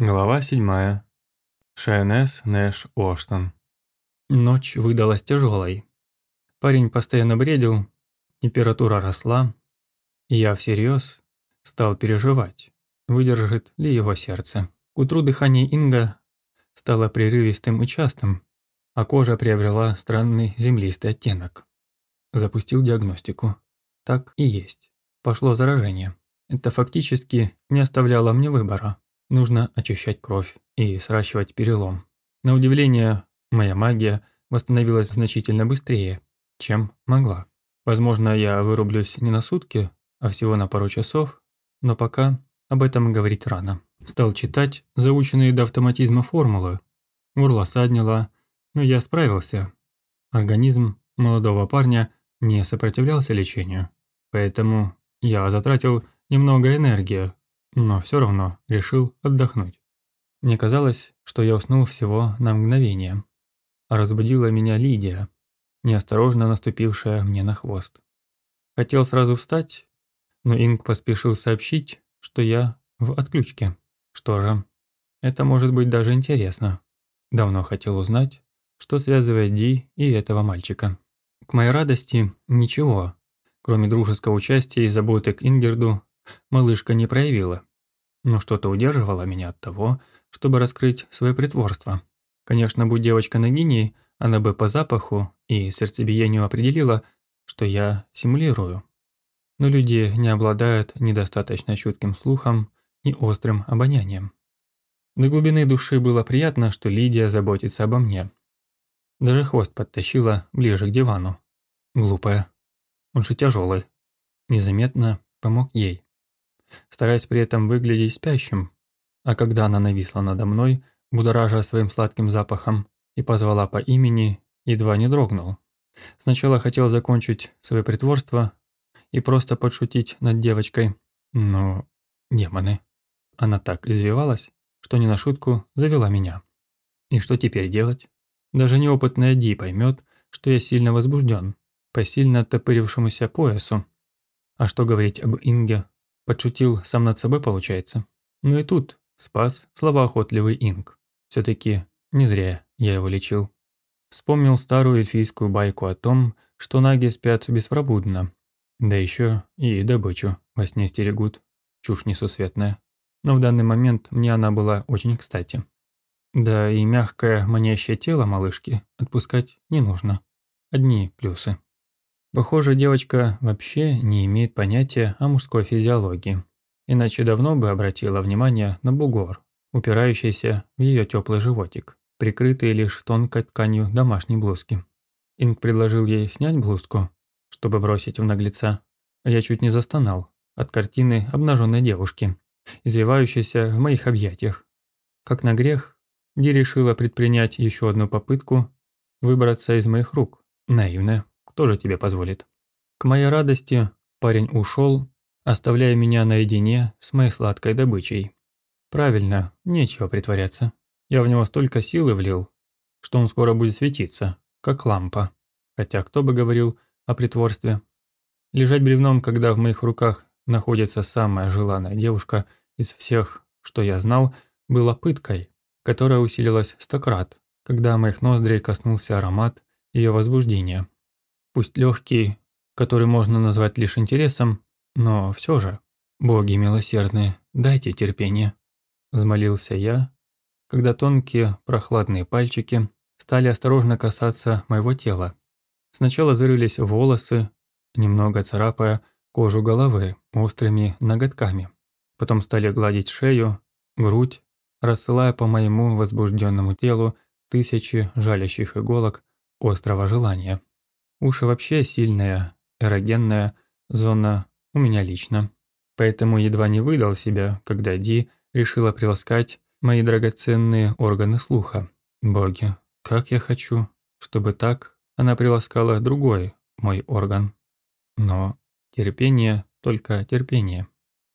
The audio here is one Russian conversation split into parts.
Глава 7. ШНС Нэш Оштон. Ночь выдалась тяжелой. Парень постоянно бредил, температура росла, и я всерьез стал переживать, выдержит ли его сердце. К утру дыхание Инга стало прерывистым и частым, а кожа приобрела странный землистый оттенок. Запустил диагностику. Так и есть. Пошло заражение. Это фактически не оставляло мне выбора. Нужно очищать кровь и сращивать перелом. На удивление, моя магия восстановилась значительно быстрее, чем могла. Возможно, я вырублюсь не на сутки, а всего на пару часов, но пока об этом говорить рано. Стал читать заученные до автоматизма формулы. Горло саднило, но я справился. Организм молодого парня не сопротивлялся лечению, поэтому я затратил немного энергии, но все равно решил отдохнуть. Мне казалось, что я уснул всего на мгновение, а разбудила меня Лидия, неосторожно наступившая мне на хвост. Хотел сразу встать, но Инг поспешил сообщить, что я в отключке. Что же, это может быть даже интересно. Давно хотел узнать, что связывает Ди и этого мальчика. К моей радости, ничего, кроме дружеского участия и заботы к Ингерду, малышка не проявила. Но что-то удерживало меня от того, чтобы раскрыть свое притворство. Конечно, будь девочка на гинии, она бы по запаху и сердцебиению определила, что я симулирую. Но люди не обладают недостаточно чутким слухом и острым обонянием. До глубины души было приятно, что Лидия заботится обо мне. Даже хвост подтащила ближе к дивану. Глупая. Он же тяжелый. Незаметно помог ей стараясь при этом выглядеть спящим. А когда она нависла надо мной, будоража своим сладким запахом, и позвала по имени, едва не дрогнул. Сначала хотел закончить свое притворство и просто подшутить над девочкой, но демоны. Она так извивалась, что не на шутку завела меня. И что теперь делать? Даже неопытная Ди поймет, что я сильно возбужден, по сильно оттопырившемуся поясу. А что говорить об Инге, Подшутил сам над собой, получается. Ну и тут спас словоохотливый Инг. все таки не зря я его лечил. Вспомнил старую эльфийскую байку о том, что наги спят беспробудно. Да еще и добычу во сне стерегут. Чушь несусветная. Но в данный момент мне она была очень кстати. Да и мягкое манящее тело малышки отпускать не нужно. Одни плюсы. Похоже, девочка вообще не имеет понятия о мужской физиологии. Иначе давно бы обратила внимание на бугор, упирающийся в ее теплый животик, прикрытый лишь тонкой тканью домашней блузки. Инг предложил ей снять блузку, чтобы бросить в наглеца, я чуть не застонал от картины обнаженной девушки, извивающейся в моих объятиях. Как на грех, Ди решила предпринять еще одну попытку выбраться из моих рук. Наивная тоже тебе позволит. К моей радости парень ушел, оставляя меня наедине с моей сладкой добычей. Правильно, нечего притворяться. Я в него столько силы влил, что он скоро будет светиться, как лампа. Хотя кто бы говорил о притворстве. Лежать бревном, когда в моих руках находится самая желанная девушка из всех, что я знал, было пыткой, которая усилилась стократ, когда моих ноздрей коснулся аромат ее возбуждения пусть легкий, который можно назвать лишь интересом, но все же, боги милосердные, дайте терпение, взмолился я, когда тонкие прохладные пальчики стали осторожно касаться моего тела. Сначала зарылись волосы, немного царапая кожу головы острыми ноготками. Потом стали гладить шею, грудь, рассылая по моему возбужденному телу тысячи жалящих иголок острого желания. Уши вообще сильная, эрогенная зона у меня лично. Поэтому едва не выдал себя, когда Ди решила приласкать мои драгоценные органы слуха. Боги, как я хочу, чтобы так она приласкала другой мой орган. Но терпение, только терпение.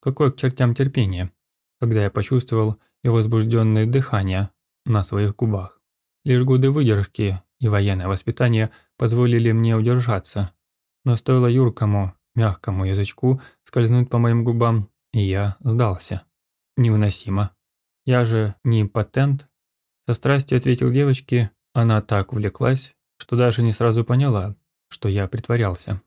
Какое к чертям терпение, когда я почувствовал и возбужденное дыхание на своих губах. Лишь годы выдержки и военное воспитание позволили мне удержаться. Но стоило юркому, мягкому язычку скользнуть по моим губам, и я сдался. Невыносимо. Я же не импотент. Со страстью ответил девочке, она так увлеклась, что даже не сразу поняла, что я притворялся.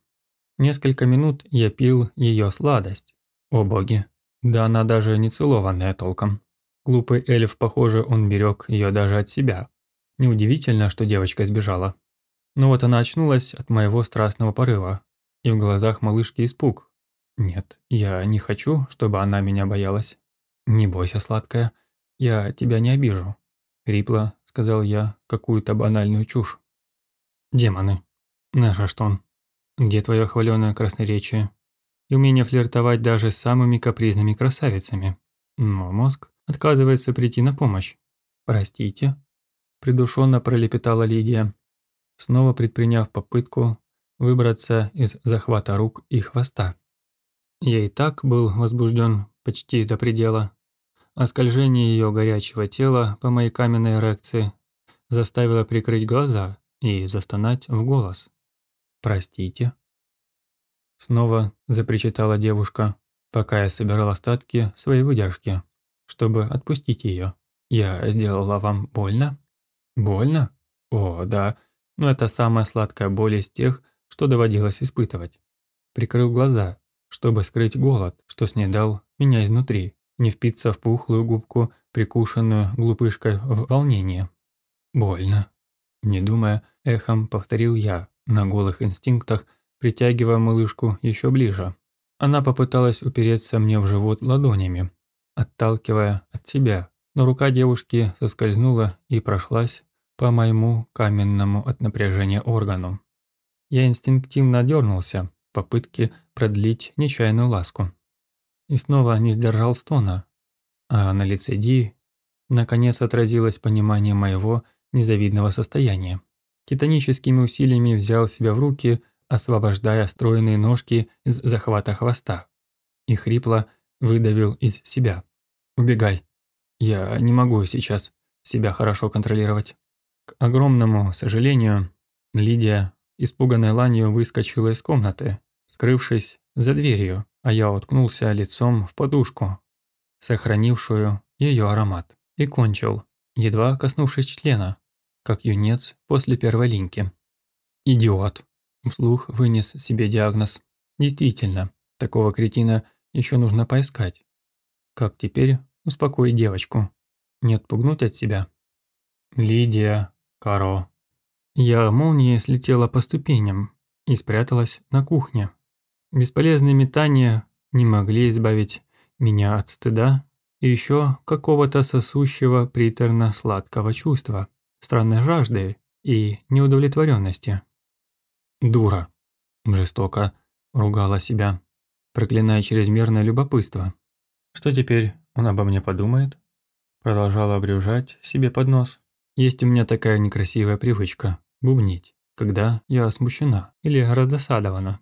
Несколько минут я пил ее сладость. О боги, да она даже не целованная толком. Глупый эльф, похоже, он берег ее даже от себя. Неудивительно, что девочка сбежала. Но вот она очнулась от моего страстного порыва, и в глазах малышки испуг. Нет, я не хочу, чтобы она меня боялась. Не бойся, сладкая, я тебя не обижу. Хрипло, сказал я, какую-то банальную чушь. Демоны. Наша что? Где твое хваленое красноречие? И умение флиртовать даже с самыми капризными красавицами. Но мозг отказывается прийти на помощь. Простите. Придушенно пролепетала Лидия, снова предприняв попытку выбраться из захвата рук и хвоста. Я и так был возбужден почти до предела, а скольжение ее горячего тела по моей каменной эрекции заставило прикрыть глаза и застонать в голос. «Простите». Снова запричитала девушка, пока я собирал остатки своей выдержки, чтобы отпустить ее. «Я сделала вам больно?» «Больно? О, да, но это самая сладкая боль из тех, что доводилось испытывать. Прикрыл глаза, чтобы скрыть голод, что снедал меня изнутри, не впиться в пухлую губку, прикушенную глупышкой в волнение. Больно. Не думая, эхом повторил я, на голых инстинктах, притягивая малышку еще ближе. Она попыталась упереться мне в живот ладонями, отталкивая от себя, но рука девушки соскользнула и прошлась по моему каменному от напряжения органу. Я инстинктивно дернулся в попытке продлить нечаянную ласку. И снова не сдержал стона, а на лице Ди наконец отразилось понимание моего незавидного состояния. Титаническими усилиями взял себя в руки, освобождая стройные ножки из захвата хвоста. И хрипло выдавил из себя. «Убегай. Я не могу сейчас себя хорошо контролировать». К огромному сожалению, Лидия, испуганная ланью, выскочила из комнаты, скрывшись за дверью, а я уткнулся лицом в подушку, сохранившую ее аромат, и кончил, едва коснувшись члена, как юнец после первой линьки. «Идиот!» – вслух вынес себе диагноз. «Действительно, такого кретина еще нужно поискать. Как теперь успокоить девочку? Не отпугнуть от себя?» «Лидия, Каро. Я молнией слетела по ступеням и спряталась на кухне. Бесполезные метания не могли избавить меня от стыда и еще какого-то сосущего приторно-сладкого чувства, странной жажды и неудовлетворенности. «Дура!» – жестоко ругала себя, проклиная чрезмерное любопытство. «Что теперь он обо мне подумает?» Продолжала обрюжать себе под нос. Есть у меня такая некрасивая привычка – бубнить, когда я смущена или раздосадована.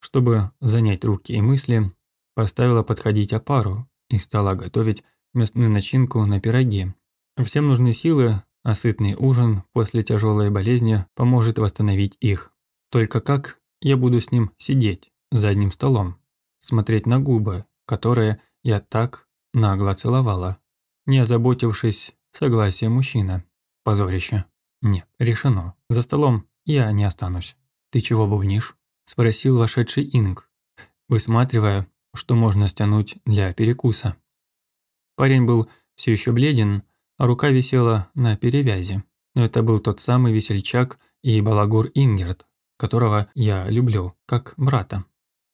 Чтобы занять руки и мысли, поставила подходить опару и стала готовить мясную начинку на пироги. Всем нужны силы, а сытный ужин после тяжелой болезни поможет восстановить их. Только как я буду с ним сидеть за одним столом, смотреть на губы, которые я так нагло целовала, не озаботившись согласием мужчины. Позорище. Нет, решено. За столом я не останусь. Ты чего бубнишь? Спросил вошедший Инг, высматривая, что можно стянуть для перекуса. Парень был все еще бледен, а рука висела на перевязи. Но это был тот самый весельчак и балагур Ингерт, которого я люблю, как брата.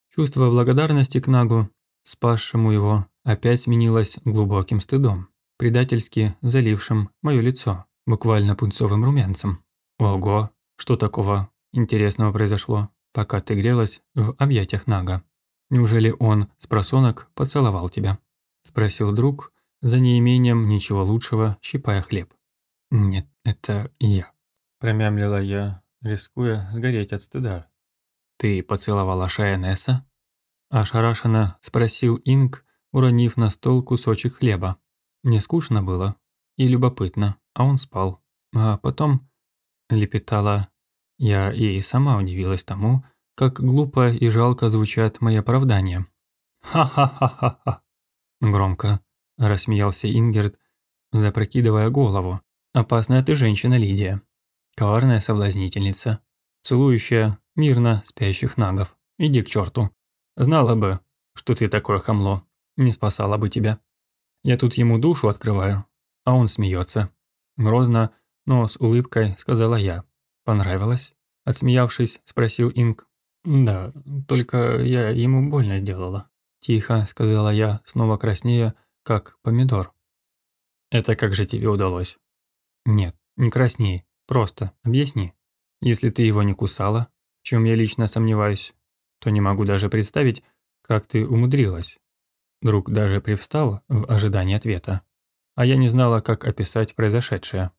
Чувство благодарности к Нагу, спасшему его, опять сменилось глубоким стыдом, предательски залившим мое лицо буквально пунцовым румянцем. Ого, что такого интересного произошло, пока ты грелась в объятиях Нага? Неужели он с просонок поцеловал тебя? Спросил друг, за неимением ничего лучшего, щипая хлеб. Нет, это я. Промямлила я, рискуя сгореть от стыда. Ты поцеловала Шаянеса? Ошарашенно спросил Инг, уронив на стол кусочек хлеба. Мне скучно было и любопытно а он спал. А потом лепетала я и сама удивилась тому, как глупо и жалко звучат мои оправдания. «Ха-ха-ха-ха-ха!» Громко рассмеялся Ингерт, запрокидывая голову. «Опасная ты женщина, Лидия. Коварная соблазнительница, целующая мирно спящих нагов. Иди к черту. Знала бы, что ты такое хамло, не спасала бы тебя. Я тут ему душу открываю, а он смеется. Грозно, но с улыбкой сказала я. Понравилось? Отсмеявшись, спросил Инг. «Да, только я ему больно сделала», – тихо сказала я, снова краснея, как помидор. «Это как же тебе удалось?» «Нет, не красней, просто объясни. Если ты его не кусала, в чем я лично сомневаюсь, то не могу даже представить, как ты умудрилась». Друг даже привстал в ожидании ответа, а я не знала, как описать произошедшее.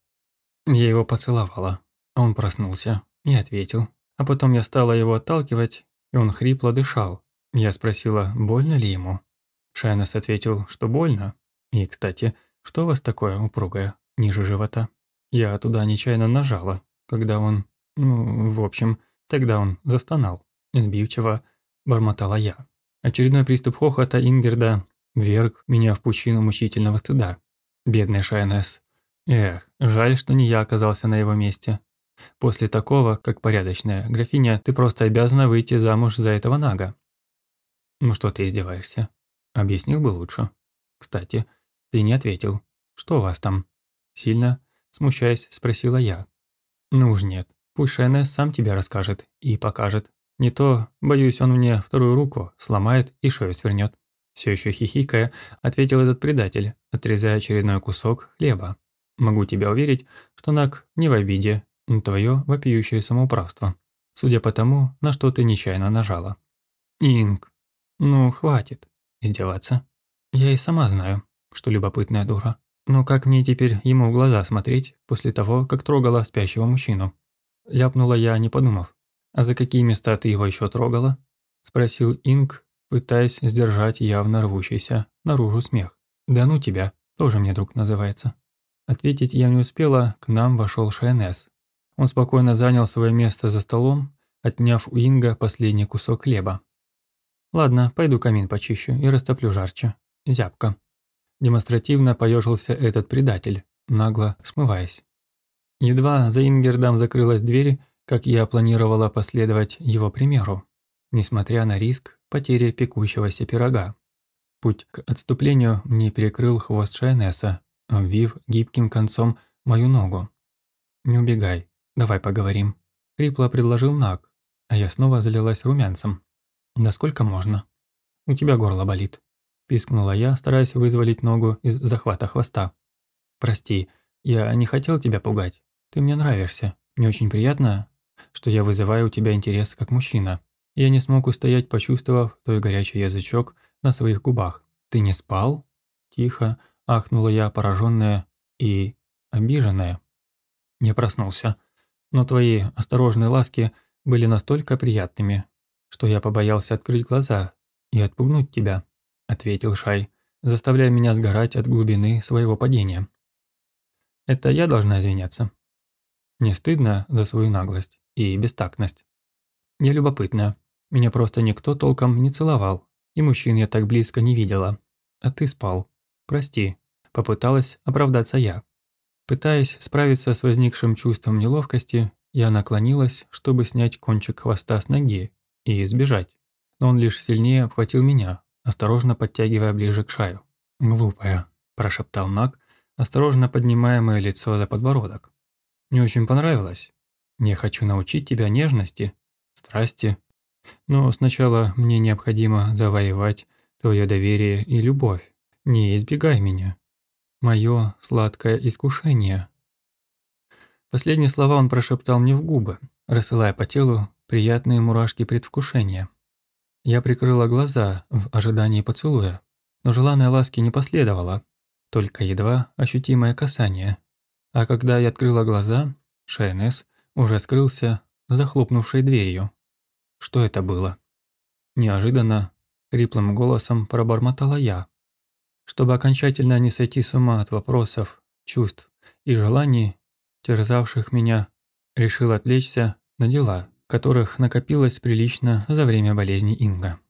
Я его поцеловала, он проснулся и ответил. А потом я стала его отталкивать, и он хрипло дышал. Я спросила, больно ли ему. Шайнес ответил, что больно. И, кстати, что у вас такое упругое, ниже живота? Я туда нечаянно нажала, когда он... Ну, в общем, тогда он застонал. Сбивчиво бормотала я. Очередной приступ хохота Ингерда вверг меня в пучину мучительного стыда. Бедный Шайнес. Эх, жаль, что не я оказался на его месте. После такого, как порядочная графиня, ты просто обязана выйти замуж за этого нага. Ну что ты издеваешься? Объяснил бы лучше. Кстати, ты не ответил. Что у вас там? Сильно, смущаясь, спросила я. Ну уж нет. Пусть Шайнес сам тебе расскажет и покажет. Не то, боюсь, он мне вторую руку сломает и шею свернет. Все еще хихикая, ответил этот предатель, отрезая очередной кусок хлеба. Могу тебя уверить, что Наг не в обиде твое вопиющее самоуправство, судя по тому, на что ты нечаянно нажала. Инг, ну хватит издеваться. Я и сама знаю, что любопытная дура. Но как мне теперь ему в глаза смотреть после того, как трогала спящего мужчину? Ляпнула я, не подумав. «А за какие места ты его еще трогала?» Спросил Инг, пытаясь сдержать явно рвущийся наружу смех. «Да ну тебя, тоже мне друг называется». Ответить я не успела, к нам вошел Шайнес, он спокойно занял свое место за столом, отняв у Инга последний кусок хлеба. «Ладно, пойду камин почищу и растоплю жарче. Зябко». Демонстративно поежился этот предатель, нагло смываясь. Едва за Ингердом закрылась дверь, как я планировала последовать его примеру, несмотря на риск потери пекущегося пирога. Путь к отступлению мне перекрыл хвост Шайнеса, обвив гибким концом мою ногу. «Не убегай, «Давай поговорим», – хрипло предложил Нак, а я снова залилась румянцем. «Да сколько можно?» «У тебя горло болит», – пискнула я, стараясь вызволить ногу из захвата хвоста. «Прости, я не хотел тебя пугать. Ты мне нравишься. Мне очень приятно, что я вызываю у тебя интерес как мужчина. Я не смог устоять, почувствовав твой горячий язычок на своих губах. Ты не спал?» Тихо ахнула я, пораженная и обиженная. Не проснулся но твои осторожные ласки были настолько приятными, что я побоялся открыть глаза и отпугнуть тебя», – ответил Шай, заставляя меня сгорать от глубины своего падения. «Это я должна извиняться. Не стыдно за свою наглость и бестактность. Я любопытная, меня просто никто толком не целовал, и мужчин я так близко не видела. А ты спал. Прости», – попыталась оправдаться я. Пытаясь справиться с возникшим чувством неловкости, я наклонилась, чтобы снять кончик хвоста с ноги и избежать. Но он лишь сильнее обхватил меня, осторожно подтягивая ближе к шаю. «Глупая», – прошептал Нак, осторожно поднимая мое лицо за подбородок. «Мне очень понравилось. Я хочу научить тебя нежности, страсти. Но сначала мне необходимо завоевать твое доверие и любовь. Не избегай меня, мое сладкое искушение». Последние слова он прошептал мне в губы, рассылая по телу приятные мурашки предвкушения. Я прикрыла глаза в ожидании поцелуя, но желанной ласки не последовало, только едва ощутимое касание. А когда я открыла глаза, Шайнес уже скрылся захлопнувшей дверью. Что это было? Неожиданно, хриплым голосом пробормотала я, чтобы окончательно не сойти с ума от вопросов, чувств и желаний, терзавших меня, решил отвлечься на дела, которых накопилось прилично за время болезни Инга.